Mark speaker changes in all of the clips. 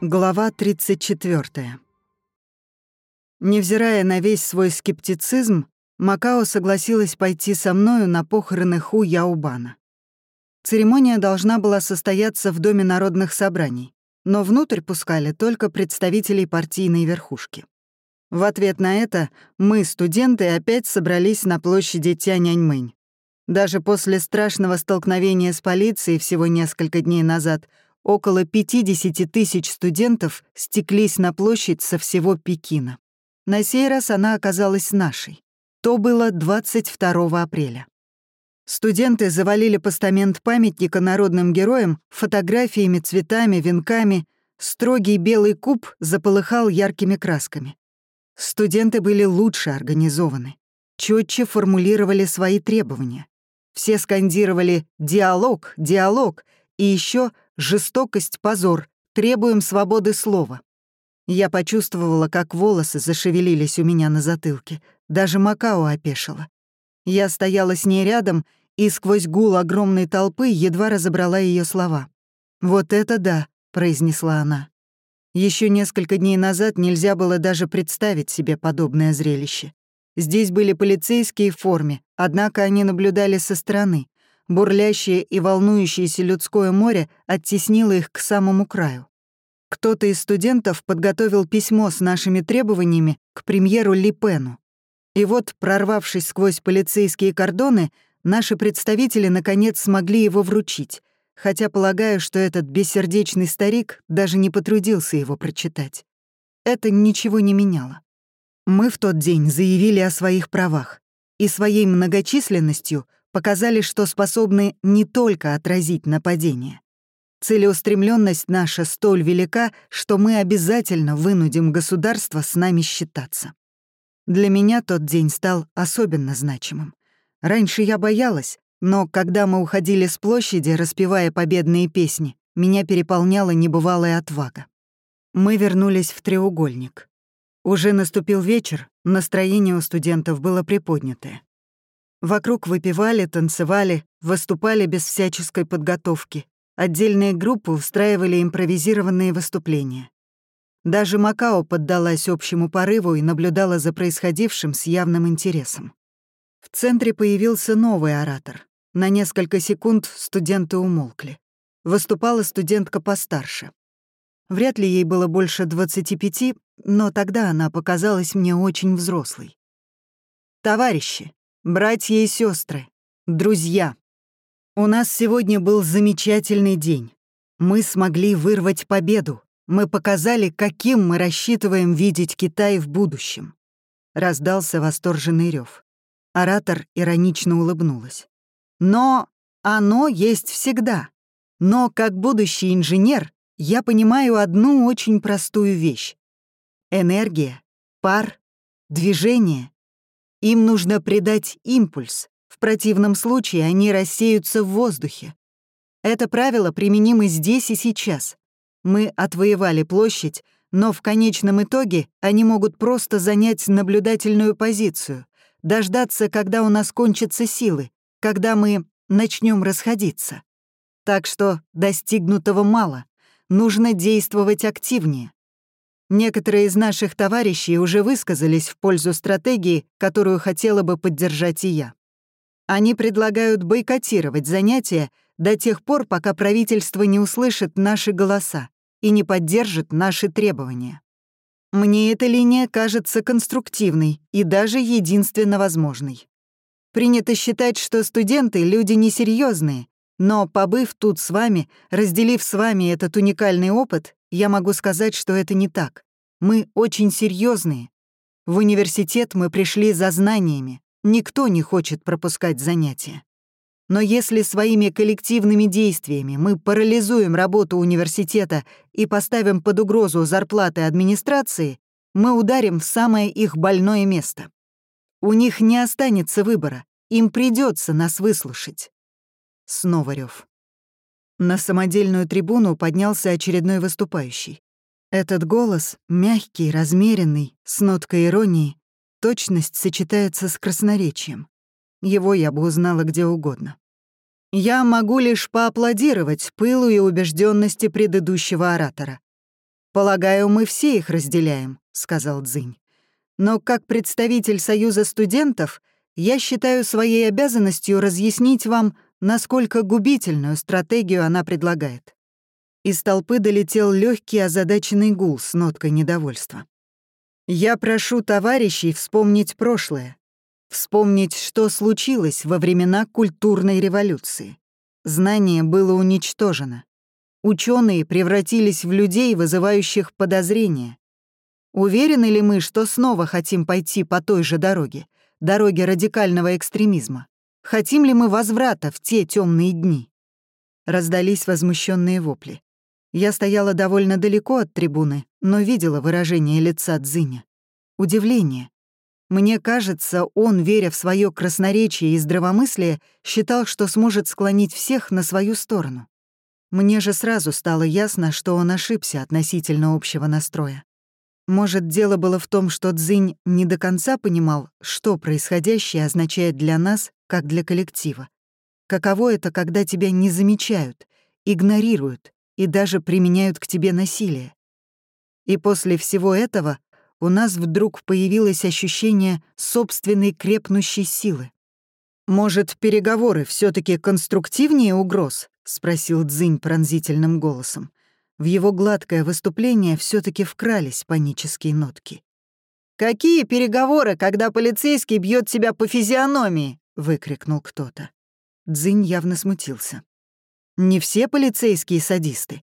Speaker 1: Глава 34. Невзирая на весь свой скептицизм, Макао согласилась пойти со мною на похороны Ху Яубана. Церемония должна была состояться в Доме народных собраний, но внутрь пускали только представителей партийной верхушки. В ответ на это мы, студенты, опять собрались на площади Тяньаньмэнь. Даже после страшного столкновения с полицией всего несколько дней назад около 50 тысяч студентов стеклись на площадь со всего Пекина. На сей раз она оказалась нашей. То было 22 апреля. Студенты завалили постамент памятника народным героям фотографиями, цветами, венками. Строгий белый куб заполыхал яркими красками. Студенты были лучше организованы, четче формулировали свои требования. Все скандировали «диалог, диалог» и еще Жестокость, позор. Требуем свободы слова. Я почувствовала, как волосы зашевелились у меня на затылке. Даже Макао опешила. Я стояла с ней рядом и сквозь гул огромной толпы едва разобрала ее слова. «Вот это да», — произнесла она. Еще несколько дней назад нельзя было даже представить себе подобное зрелище. Здесь были полицейские в форме, однако они наблюдали со стороны, Бурлящее и волнующееся людское море оттеснило их к самому краю. Кто-то из студентов подготовил письмо с нашими требованиями к премьеру Ли Пену. И вот, прорвавшись сквозь полицейские кордоны, наши представители наконец смогли его вручить, хотя полагаю, что этот бессердечный старик даже не потрудился его прочитать. Это ничего не меняло. Мы в тот день заявили о своих правах и своей многочисленностью — показали, что способны не только отразить нападение. Целеустремленность наша столь велика, что мы обязательно вынудим государство с нами считаться. Для меня тот день стал особенно значимым. Раньше я боялась, но когда мы уходили с площади, распевая победные песни, меня переполняла небывалая отвага. Мы вернулись в треугольник. Уже наступил вечер, настроение у студентов было приподнятое. Вокруг выпивали, танцевали, выступали без всяческой подготовки. Отдельные группы устраивали импровизированные выступления. Даже Макао поддалась общему порыву и наблюдала за происходившим с явным интересом. В центре появился новый оратор. На несколько секунд студенты умолкли. Выступала студентка постарше. Вряд ли ей было больше 25, но тогда она показалась мне очень взрослой. «Товарищи», Братья и сестры, друзья, у нас сегодня был замечательный день. Мы смогли вырвать победу. Мы показали, каким мы рассчитываем видеть Китай в будущем. Раздался восторженный рев. Оратор иронично улыбнулась. Но оно есть всегда. Но как будущий инженер я понимаю одну очень простую вещь. Энергия, пар, движение им нужно придать импульс, в противном случае они рассеются в воздухе. Это правило применимо здесь и сейчас. Мы отвоевали площадь, но в конечном итоге они могут просто занять наблюдательную позицию, дождаться, когда у нас кончатся силы, когда мы начнем расходиться. Так что достигнутого мало, нужно действовать активнее. Некоторые из наших товарищей уже высказались в пользу стратегии, которую хотела бы поддержать и я. Они предлагают бойкотировать занятия до тех пор, пока правительство не услышит наши голоса и не поддержит наши требования. Мне эта линия кажется конструктивной и даже единственно возможной. Принято считать, что студенты — люди несерьезные, но, побыв тут с вами, разделив с вами этот уникальный опыт, я могу сказать, что это не так. Мы очень серьезные. В университет мы пришли за знаниями. Никто не хочет пропускать занятия. Но если своими коллективными действиями мы парализуем работу университета и поставим под угрозу зарплаты администрации, мы ударим в самое их больное место. У них не останется выбора, им придется нас выслушать. Снова рев. На самодельную трибуну поднялся очередной выступающий. Этот голос, мягкий, размеренный, с ноткой иронии, точность сочетается с красноречием. Его я бы узнала где угодно. Я могу лишь поаплодировать пылу и убежденности предыдущего оратора. «Полагаю, мы все их разделяем», — сказал Дзинь. «Но как представитель Союза студентов я считаю своей обязанностью разъяснить вам, насколько губительную стратегию она предлагает». Из толпы долетел легкий озадаченный гул с ноткой недовольства. «Я прошу товарищей вспомнить прошлое, вспомнить, что случилось во времена культурной революции. Знание было уничтожено. Ученые превратились в людей, вызывающих подозрения. Уверены ли мы, что снова хотим пойти по той же дороге, дороге радикального экстремизма? Хотим ли мы возврата в те темные дни? Раздались возмущенные вопли. Я стояла довольно далеко от трибуны, но видела выражение лица Дзиня. Удивление. Мне кажется, он, веря в свое красноречие и здравомыслие, считал, что сможет склонить всех на свою сторону. Мне же сразу стало ясно, что он ошибся относительно общего настроя. Может, дело было в том, что Цзинь не до конца понимал, что происходящее означает для нас, как для коллектива. Каково это, когда тебя не замечают, игнорируют и даже применяют к тебе насилие. И после всего этого у нас вдруг появилось ощущение собственной крепнущей силы. Может, переговоры все таки конструктивнее угроз? — спросил Дзинь пронзительным голосом. В его гладкое выступление все таки вкрались панические нотки. «Какие переговоры, когда полицейский бьет тебя по физиономии?» — выкрикнул кто-то. Дзинь явно смутился. «Не все полицейские садисты.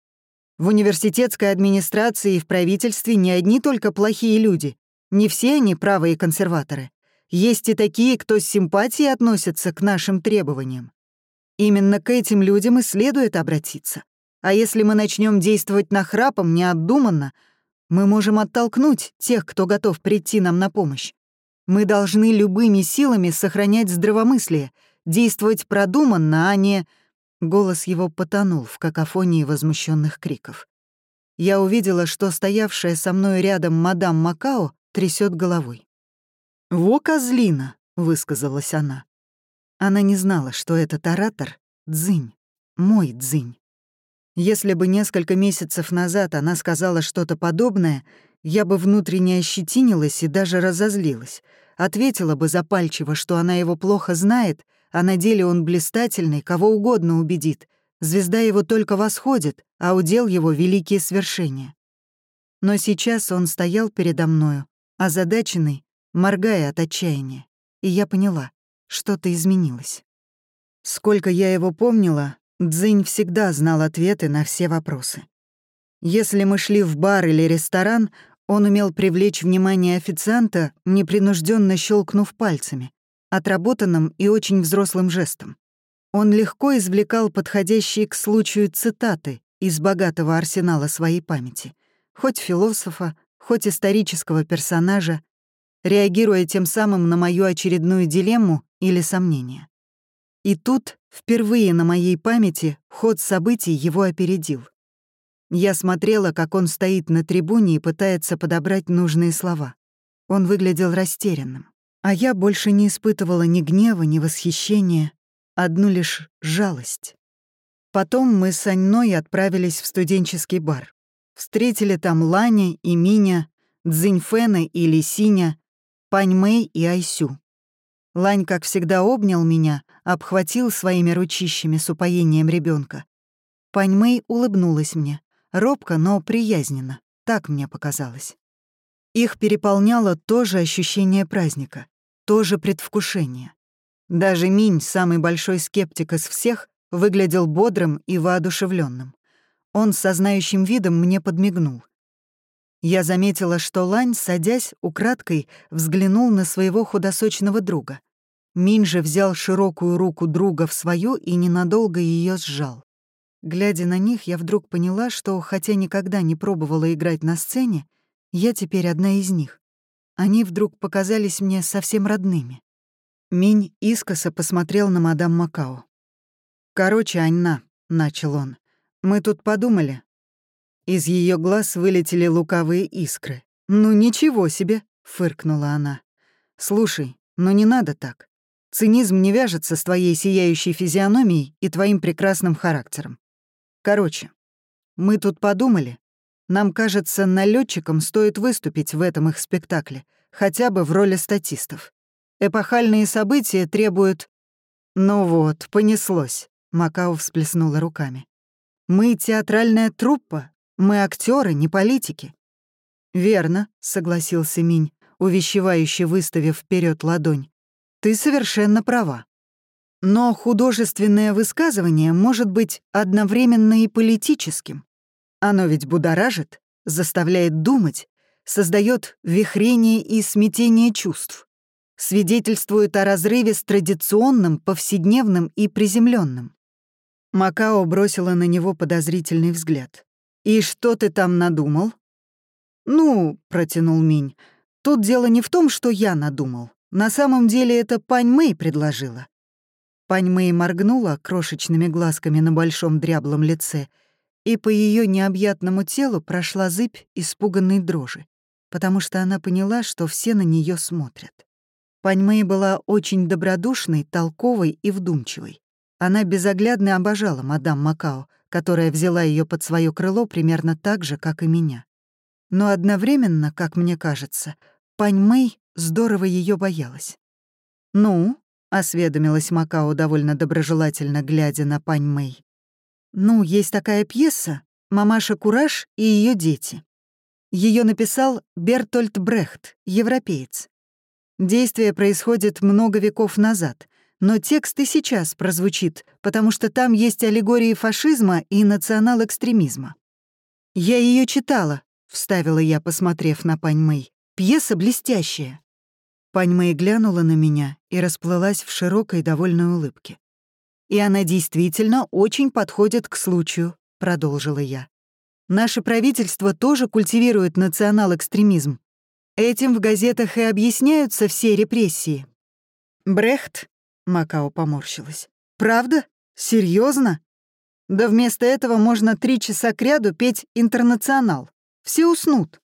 Speaker 1: В университетской администрации и в правительстве не одни только плохие люди. Не все они правые консерваторы. Есть и такие, кто с симпатией относятся к нашим требованиям. Именно к этим людям и следует обратиться. А если мы начнем действовать нахрапом, необдуманно, мы можем оттолкнуть тех, кто готов прийти нам на помощь. Мы должны любыми силами сохранять здравомыслие, действовать продуманно, а не... Голос его потонул в какофонии возмущенных криков. Я увидела, что стоявшая со мной рядом мадам Макао трясет головой. «Во козлина!» — высказалась она. Она не знала, что этот оратор — Дзынь, мой Дзынь. Если бы несколько месяцев назад она сказала что-то подобное, я бы внутренне ощетинилась и даже разозлилась. Ответила бы запальчиво, что она его плохо знает, а на деле он блистательный, кого угодно убедит. Звезда его только восходит, а удел его — великие свершения. Но сейчас он стоял передо мною, озадаченный, моргая от отчаяния. И я поняла. Что-то изменилось. Сколько я его помнила, Дзинь всегда знал ответы на все вопросы. Если мы шли в бар или ресторан, он умел привлечь внимание официанта, непринужденно щелкнув пальцами, отработанным и очень взрослым жестом. Он легко извлекал подходящие к случаю цитаты из богатого арсенала своей памяти, хоть философа, хоть исторического персонажа, реагируя тем самым на мою очередную дилемму или сомнение. И тут, впервые на моей памяти, ход событий его опередил. Я смотрела, как он стоит на трибуне и пытается подобрать нужные слова. Он выглядел растерянным. А я больше не испытывала ни гнева, ни восхищения, одну лишь жалость. Потом мы с Аньной отправились в студенческий бар. Встретили там Ланя и Миня, Цзиньфэна и Лисиня, Пань Мэй и Айсю. Лань, как всегда, обнял меня, обхватил своими ручищами с упоением ребенка. Пань Мэй улыбнулась мне, робко, но приязненно, так мне показалось. Их переполняло то же ощущение праздника, то же предвкушение. Даже Минь, самый большой скептик из всех, выглядел бодрым и воодушевленным. Он с сознающим видом мне подмигнул. Я заметила, что Лань, садясь, украдкой взглянул на своего худосочного друга. Мин же взял широкую руку друга в свою и ненадолго ее сжал. Глядя на них, я вдруг поняла, что, хотя никогда не пробовала играть на сцене, я теперь одна из них. Они вдруг показались мне совсем родными. Минь искоса посмотрел на мадам Макао. «Короче, Аньна», — начал он, — «мы тут подумали, из ее глаз вылетели лукавые искры. «Ну ничего себе!» — фыркнула она. Слушай, но не надо так. Цинизм не вяжется с твоей сияющей физиономией и твоим прекрасным характером. Короче, мы тут подумали. Нам кажется, налетчикам стоит выступить в этом их спектакле, хотя бы в роли статистов. Эпохальные события требуют... Ну вот, понеслось. Макао всплеснула руками. Мы театральная труппа, мы актеры, не политики. Верно, согласился Минь, увещевающе выставив вперед ладонь. Ты совершенно права. Но художественное высказывание может быть одновременно и политическим. Оно ведь будоражит, заставляет думать, создает вихрение и смятение чувств, свидетельствует о разрыве с традиционным, повседневным и приземленным. Макао бросила на него подозрительный взгляд. «И что ты там надумал?» «Ну», — протянул Минь, — «тут дело не в том, что я надумал. На самом деле это Пань Мэй предложила. Пань Мэй моргнула крошечными глазками на большом дряблом лице, и по ее необъятному телу прошла зыбь испуганной дрожи, потому что она поняла, что все на нее смотрят. Пань Мэй была очень добродушной, толковой и вдумчивой. Она безоглядно обожала мадам Макао, которая взяла ее под свое крыло примерно так же, как и меня. Но одновременно, как мне кажется, Пань Мэй здорово ее боялась. «Ну?» — осведомилась Макао довольно доброжелательно, глядя на Пань Мэй. «Ну, есть такая пьеса «Мамаша Кураж и ее дети». Ее написал Бертольд Брехт, европеец. Действие происходит много веков назад, но текст и сейчас прозвучит, потому что там есть аллегории фашизма и национал-экстремизма. «Я ее читала», — вставила я, посмотрев на Пань Мэй. «Пьеса блестящая». Пань Мэй глянула на меня и расплылась в широкой довольной улыбке. «И она действительно очень подходит к случаю», — продолжила я. «Наше правительство тоже культивирует национал-экстремизм. Этим в газетах и объясняются все репрессии». «Брехт?» — Макао поморщилась. «Правда? Серьезно? Да вместо этого можно три часа кряду петь «Интернационал». Все уснут».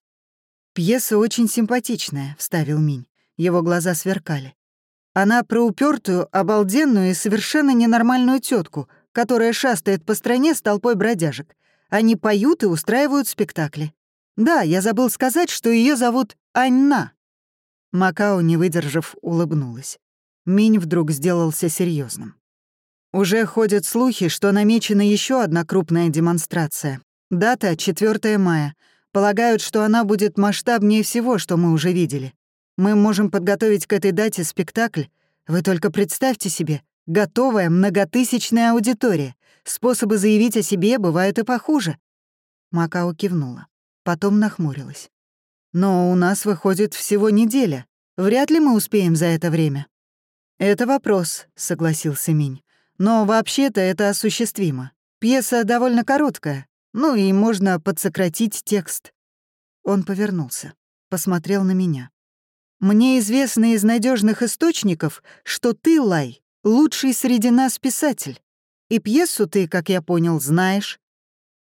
Speaker 1: «Пьеса очень симпатичная», — вставил Минь. Его глаза сверкали. Она про упертую, обалденную и совершенно ненормальную тетку, которая шастает по стране с толпой бродяжек. Они поют и устраивают спектакли. Да, я забыл сказать, что ее зовут Аньна. Макао, не выдержав, улыбнулась. Минь вдруг сделался серьезным. Уже ходят слухи, что намечена еще одна крупная демонстрация. Дата — 4 мая. Полагают, что она будет масштабнее всего, что мы уже видели. Мы можем подготовить к этой дате спектакль. Вы только представьте себе, готовая многотысячная аудитория. Способы заявить о себе бывают и похуже». Макао кивнула. Потом нахмурилась. «Но у нас выходит всего неделя. Вряд ли мы успеем за это время». «Это вопрос», — согласился Минь. «Но вообще-то это осуществимо. Пьеса довольно короткая. Ну и можно подсократить текст». Он повернулся, посмотрел на меня. Мне известно из надежных источников, что ты, Лай, лучший среди нас писатель. И пьесу ты, как я понял, знаешь.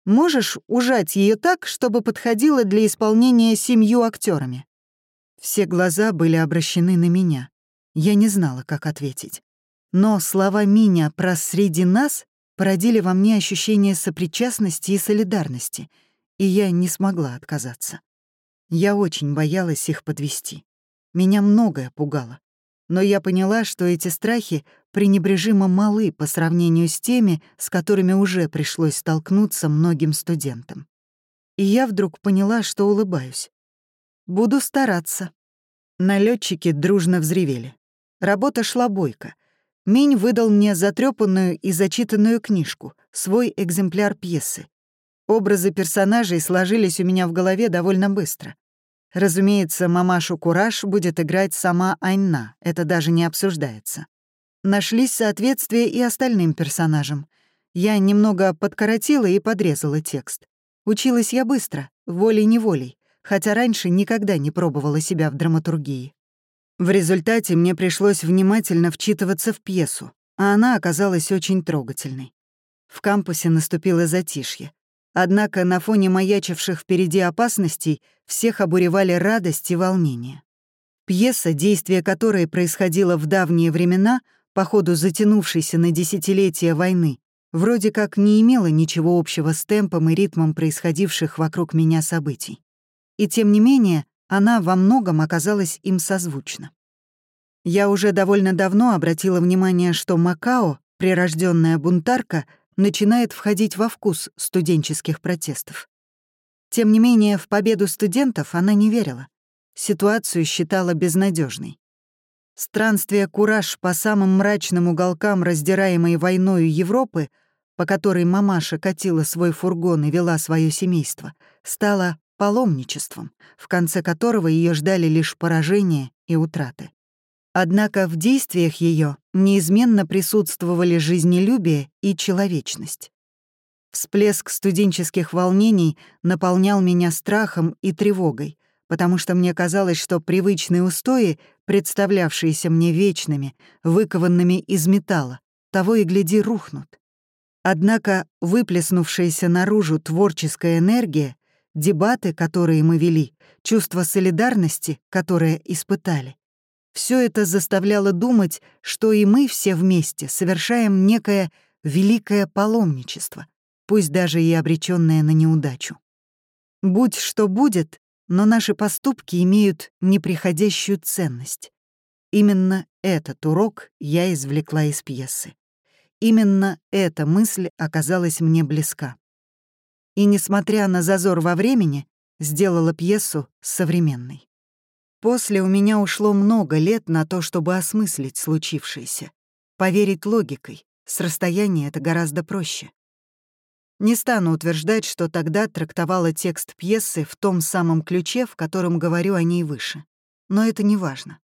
Speaker 1: Можешь ужать ее так, чтобы подходила для исполнения семью актерами. Все глаза были обращены на меня. Я не знала, как ответить. Но слова Миня про «среди нас» породили во мне ощущение сопричастности и солидарности, и я не смогла отказаться. Я очень боялась их подвести. Меня многое пугало. Но я поняла, что эти страхи пренебрежимо малы по сравнению с теми, с которыми уже пришлось столкнуться многим студентам. И я вдруг поняла, что улыбаюсь. Буду стараться. Налетчики дружно взревели. Работа шла бойко. Минь выдал мне затрепанную и зачитанную книжку, свой экземпляр пьесы. Образы персонажей сложились у меня в голове довольно быстро. Разумеется, мамашу Кураж будет играть сама Айна, это даже не обсуждается. Нашлись соответствия и остальным персонажам. Я немного подкоротила и подрезала текст. Училась я быстро, волей-неволей, хотя раньше никогда не пробовала себя в драматургии. В результате мне пришлось внимательно вчитываться в пьесу, а она оказалась очень трогательной. В кампусе наступило затишье. Однако на фоне маячивших впереди опасностей всех обуревали радость и волнение. Пьеса, действие которой происходило в давние времена, по ходу затянувшейся на десятилетия войны, вроде как не имела ничего общего с темпом и ритмом происходивших вокруг меня событий. И тем не менее, она во многом оказалась им созвучна. Я уже довольно давно обратила внимание, что Макао, прирожденная бунтарка, начинает входить во вкус студенческих протестов. Тем не менее, в победу студентов она не верила. Ситуацию считала безнадежной. Странствие «Кураж» по самым мрачным уголкам раздираемой войною Европы, по которой мамаша катила свой фургон и вела свое семейство, стало паломничеством, в конце которого ее ждали лишь поражение и утраты. Однако в действиях ее неизменно присутствовали жизнелюбие и человечность. Всплеск студенческих волнений наполнял меня страхом и тревогой, потому что мне казалось, что привычные устои, представлявшиеся мне вечными, выкованными из металла, того и гляди рухнут. Однако выплеснувшаяся наружу творческая энергия, дебаты, которые мы вели, чувство солидарности, которое испытали, все это заставляло думать, что и мы все вместе совершаем некое великое паломничество, пусть даже и обреченное на неудачу. Будь что будет, но наши поступки имеют неприходящую ценность. Именно этот урок я извлекла из пьесы. Именно эта мысль оказалась мне близка. И, несмотря на зазор во времени, сделала пьесу современной. После у меня ушло много лет на то, чтобы осмыслить случившееся. Поверить логикой. С расстояния это гораздо проще. Не стану утверждать, что тогда трактовала текст пьесы в том самом ключе, в котором говорю о ней выше. Но это не важно.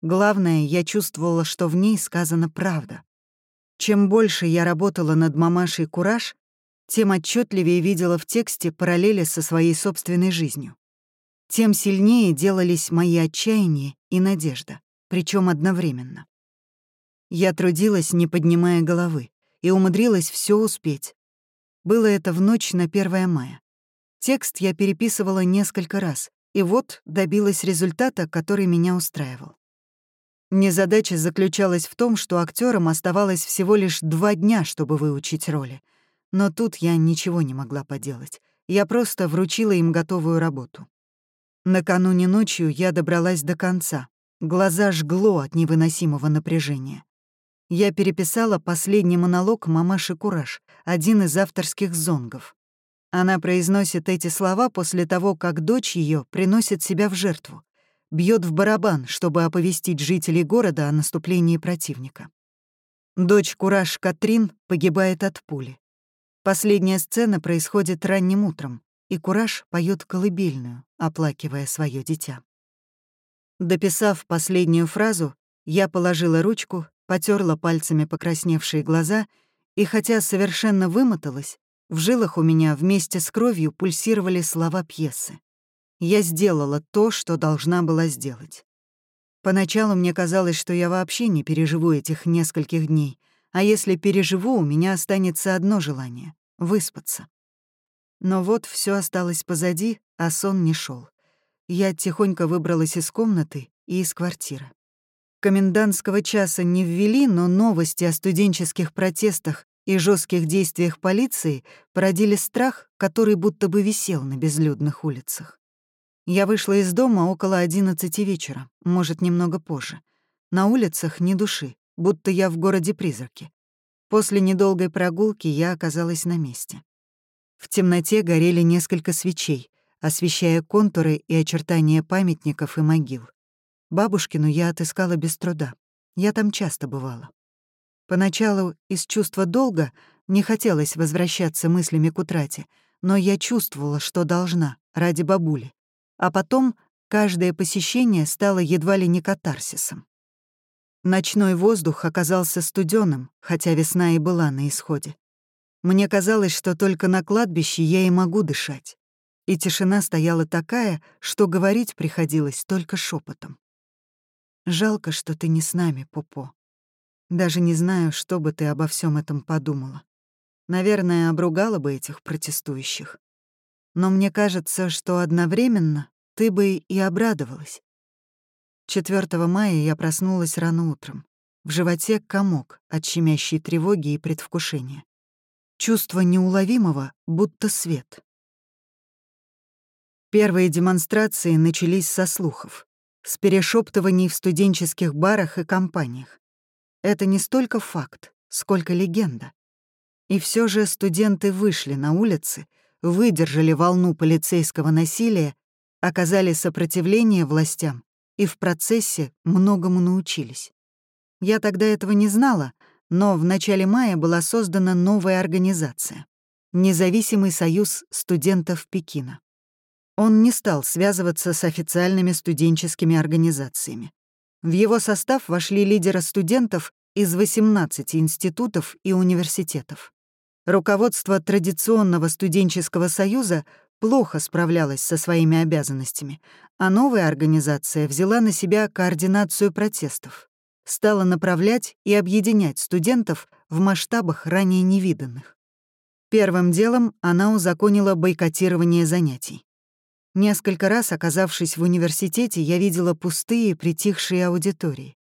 Speaker 1: Главное, я чувствовала, что в ней сказана правда. Чем больше я работала над «Мамашей Кураж», тем отчетливее видела в тексте параллели со своей собственной жизнью тем сильнее делались мои отчаяние и надежда, причем одновременно. Я трудилась, не поднимая головы, и умудрилась все успеть. Было это в ночь на 1 мая. Текст я переписывала несколько раз, и вот добилась результата, который меня устраивал. Незадача заключалась в том, что актерам оставалось всего лишь два дня, чтобы выучить роли. Но тут я ничего не могла поделать. Я просто вручила им готовую работу. Накануне ночью я добралась до конца. Глаза жгло от невыносимого напряжения. Я переписала последний монолог мамаши Кураж, один из авторских зонгов. Она произносит эти слова после того, как дочь ее приносит себя в жертву, бьет в барабан, чтобы оповестить жителей города о наступлении противника. Дочь Кураж Катрин погибает от пули. Последняя сцена происходит ранним утром и Кураж поет колыбельную, оплакивая свое дитя. Дописав последнюю фразу, я положила ручку, потерла пальцами покрасневшие глаза, и хотя совершенно вымоталась, в жилах у меня вместе с кровью пульсировали слова пьесы. Я сделала то, что должна была сделать. Поначалу мне казалось, что я вообще не переживу этих нескольких дней, а если переживу, у меня останется одно желание — выспаться. Но вот все осталось позади, а сон не шел. Я тихонько выбралась из комнаты и из квартиры. Комендантского часа не ввели, но новости о студенческих протестах и жестких действиях полиции породили страх, который будто бы висел на безлюдных улицах. Я вышла из дома около одиннадцати вечера, может, немного позже. На улицах ни души, будто я в городе-призраке. После недолгой прогулки я оказалась на месте. В темноте горели несколько свечей, освещая контуры и очертания памятников и могил. Бабушкину я отыскала без труда. Я там часто бывала. Поначалу из чувства долга не хотелось возвращаться мыслями к утрате, но я чувствовала, что должна, ради бабули. А потом каждое посещение стало едва ли не катарсисом. Ночной воздух оказался студеным, хотя весна и была на исходе. Мне казалось, что только на кладбище я и могу дышать. И тишина стояла такая, что говорить приходилось только шепотом. Жалко, что ты не с нами, Попо. Даже не знаю, что бы ты обо всем этом подумала. Наверное, обругала бы этих протестующих. Но мне кажется, что одновременно ты бы и обрадовалась. 4 мая я проснулась рано утром. В животе комок от щемящей тревоги и предвкушения. Чувство неуловимого, будто свет. Первые демонстрации начались со слухов, с перешептываний в студенческих барах и компаниях. Это не столько факт, сколько легенда. И все же студенты вышли на улицы, выдержали волну полицейского насилия, оказали сопротивление властям и в процессе многому научились. Я тогда этого не знала, но в начале мая была создана новая организация — Независимый союз студентов Пекина. Он не стал связываться с официальными студенческими организациями. В его состав вошли лидеры студентов из 18 институтов и университетов. Руководство традиционного студенческого союза плохо справлялось со своими обязанностями, а новая организация взяла на себя координацию протестов, стала направлять и объединять студентов в масштабах ранее невиданных. Первым делом она узаконила бойкотирование занятий. Несколько раз, оказавшись в университете, я видела пустые, притихшие аудитории.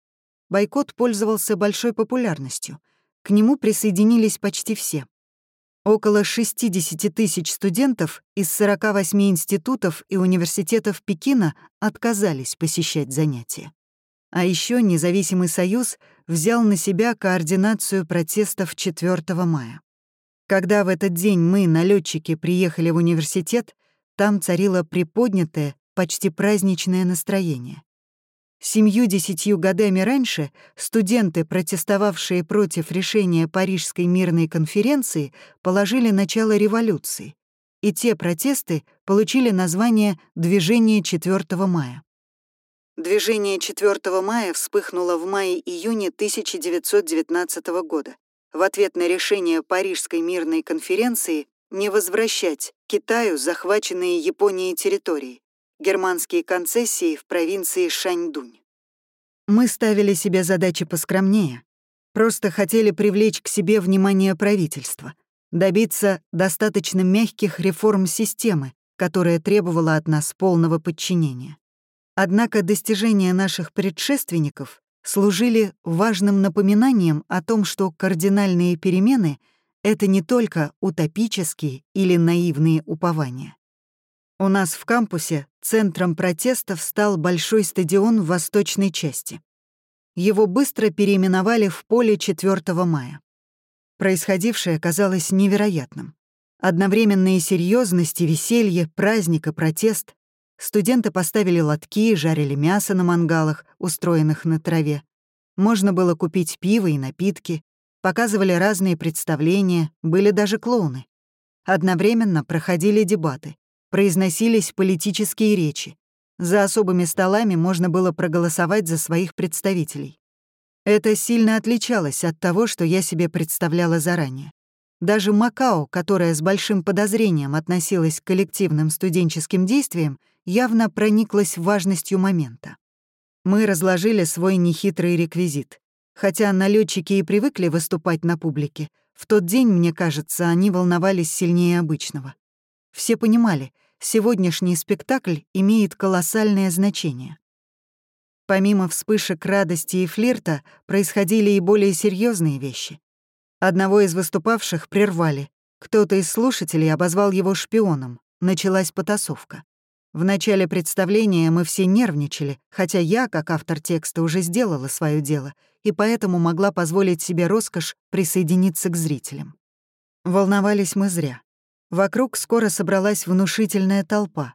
Speaker 1: Бойкот пользовался большой популярностью. К нему присоединились почти все. Около 60 тысяч студентов из 48 институтов и университетов Пекина отказались посещать занятия. А еще Независимый союз взял на себя координацию протестов 4 мая. Когда в этот день мы, налетчики, приехали в университет, там царило приподнятое, почти праздничное настроение. Семью-десятью годами раньше студенты, протестовавшие против решения Парижской мирной конференции, положили начало революции, и те протесты получили название «Движение 4 мая». Движение 4 мая вспыхнуло в мае-июне 1919 года в ответ на решение Парижской мирной конференции не возвращать Китаю захваченные Японией территории, германские концессии в провинции Шаньдунь. Мы ставили себе задачи поскромнее, просто хотели привлечь к себе внимание правительства, добиться достаточно мягких реформ системы, которая требовала от нас полного подчинения. Однако достижения наших предшественников служили важным напоминанием о том, что кардинальные перемены — это не только утопические или наивные упования. У нас в кампусе центром протестов стал большой стадион в восточной части. Его быстро переименовали в поле 4 мая. Происходившее казалось невероятным. Одновременные серьезности, веселье, праздник и протест. Студенты поставили лотки, жарили мясо на мангалах, устроенных на траве. Можно было купить пиво и напитки, показывали разные представления, были даже клоуны. Одновременно проходили дебаты произносились политические речи. За особыми столами можно было проголосовать за своих представителей. Это сильно отличалось от того, что я себе представляла заранее. Даже Макао, которая с большим подозрением относилась к коллективным студенческим действиям, явно прониклась важностью момента. Мы разложили свой нехитрый реквизит. Хотя налетчики и привыкли выступать на публике, в тот день, мне кажется, они волновались сильнее обычного. Все понимали, сегодняшний спектакль имеет колоссальное значение. Помимо вспышек радости и флирта происходили и более серьезные вещи. Одного из выступавших прервали. Кто-то из слушателей обозвал его шпионом. Началась потасовка. В начале представления мы все нервничали, хотя я, как автор текста, уже сделала свое дело, и поэтому могла позволить себе роскошь присоединиться к зрителям. Волновались мы зря. Вокруг скоро собралась внушительная толпа.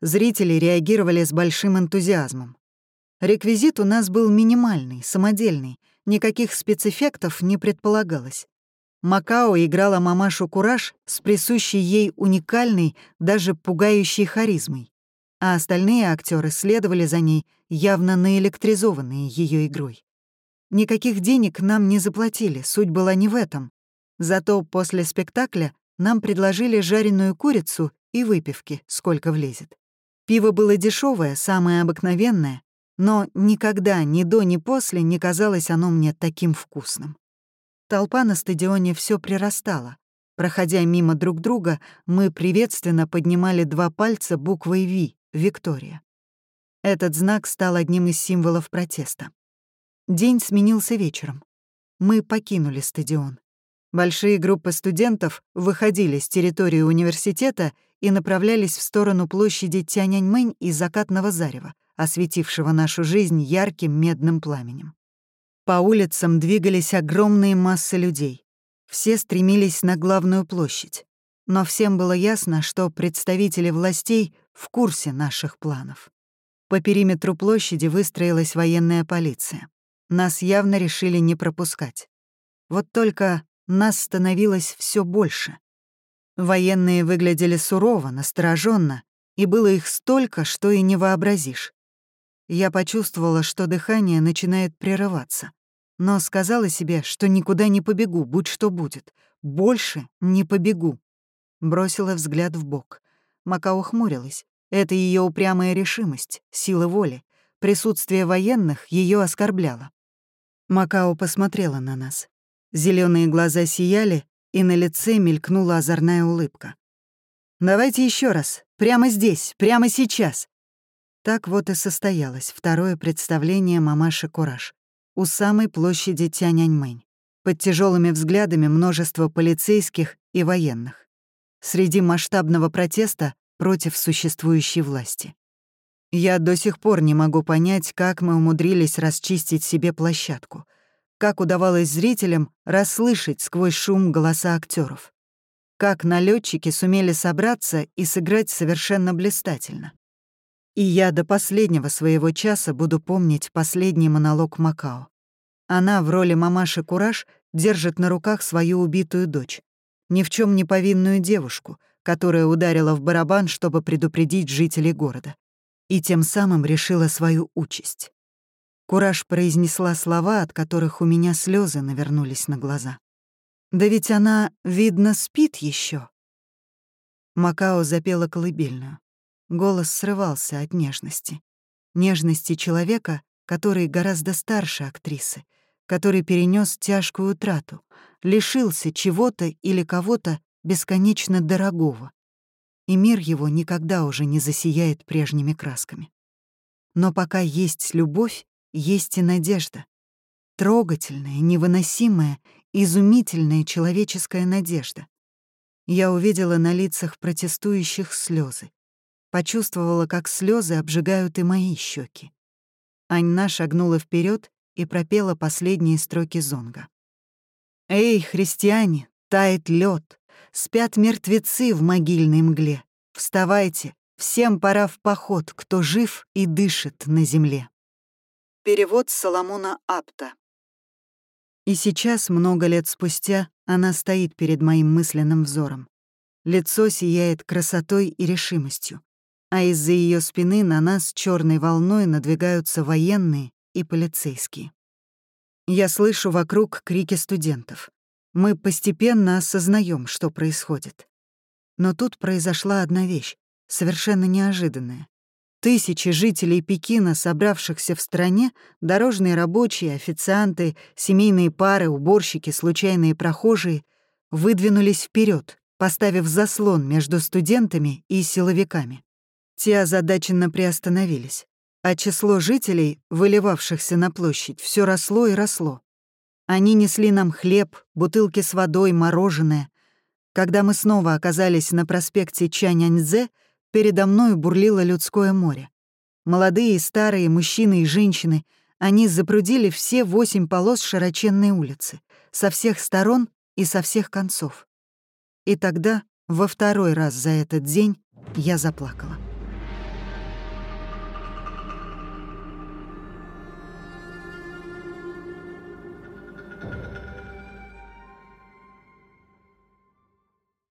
Speaker 1: Зрители реагировали с большим энтузиазмом. Реквизит у нас был минимальный, самодельный, никаких спецэффектов не предполагалось. Макао играла мамашу Кураж с присущей ей уникальной, даже пугающей харизмой, а остальные актеры следовали за ней, явно наэлектризованные ее игрой. Никаких денег нам не заплатили, суть была не в этом. Зато после спектакля нам предложили жареную курицу и выпивки, сколько влезет. Пиво было дешевое, самое обыкновенное, но никогда, ни до, ни после не казалось оно мне таким вкусным. Толпа на стадионе все прирастала. Проходя мимо друг друга, мы приветственно поднимали два пальца буквой «Ви» — «Виктория». Этот знак стал одним из символов протеста. День сменился вечером. Мы покинули стадион. Большие группы студентов выходили с территории университета и направлялись в сторону площади Тяньаньмэнь и закатного зарева, осветившего нашу жизнь ярким медным пламенем. По улицам двигались огромные массы людей. Все стремились на главную площадь. Но всем было ясно, что представители властей в курсе наших планов. По периметру площади выстроилась военная полиция. Нас явно решили не пропускать. Вот только нас становилось все больше. Военные выглядели сурово, настороженно, и было их столько, что и не вообразишь. Я почувствовала, что дыхание начинает прерываться, но сказала себе, что никуда не побегу, будь что будет. Больше не побегу. Бросила взгляд в бок. Макао хмурилась. Это ее упрямая решимость, сила воли. Присутствие военных ее оскорбляло. Макао посмотрела на нас. Зеленые глаза сияли, и на лице мелькнула озорная улыбка. «Давайте еще раз. Прямо здесь, прямо сейчас». Так вот и состоялось второе представление мамаши Кураж у самой площади Тяньаньмэнь, под тяжелыми взглядами множества полицейских и военных. Среди масштабного протеста против существующей власти. Я до сих пор не могу понять, как мы умудрились расчистить себе площадку, как удавалось зрителям расслышать сквозь шум голоса актеров, как налетчики сумели собраться и сыграть совершенно блистательно. И я до последнего своего часа буду помнить последний монолог Макао. Она в роли мамаши Кураж держит на руках свою убитую дочь, ни в чем не повинную девушку — которая ударила в барабан, чтобы предупредить жителей города, и тем самым решила свою участь. Кураж произнесла слова, от которых у меня слезы навернулись на глаза. «Да ведь она, видно, спит еще. Макао запела колыбельную. Голос срывался от нежности. Нежности человека, который гораздо старше актрисы, который перенес тяжкую утрату, лишился чего-то или кого-то бесконечно дорогого, и мир его никогда уже не засияет прежними красками. Но пока есть любовь, есть и надежда. Трогательная, невыносимая, изумительная человеческая надежда. Я увидела на лицах протестующих слезы, Почувствовала, как слезы обжигают и мои щеки. Аньна шагнула вперед и пропела последние строки зонга. «Эй, христиане, тает лед, Спят мертвецы в могильной мгле. Вставайте, всем пора в поход, кто жив и дышит на земле. Перевод Соломона Апта. И сейчас, много лет спустя, она стоит перед моим мысленным взором. Лицо сияет красотой и решимостью, а из-за ее спины на нас черной волной надвигаются военные и полицейские. Я слышу вокруг крики студентов. Мы постепенно осознаем, что происходит. Но тут произошла одна вещь, совершенно неожиданная. Тысячи жителей Пекина, собравшихся в стране, дорожные рабочие, официанты, семейные пары, уборщики, случайные прохожие, выдвинулись вперед, поставив заслон между студентами и силовиками. Те озадаченно приостановились, а число жителей, выливавшихся на площадь, все росло и росло. Они несли нам хлеб, бутылки с водой, мороженое. Когда мы снова оказались на проспекте Чаняньцзе, передо мной бурлило людское море. Молодые и старые, мужчины и женщины, они запрудили все восемь полос широченной улицы, со всех сторон и со всех концов. И тогда, во второй раз за этот день, я заплакала.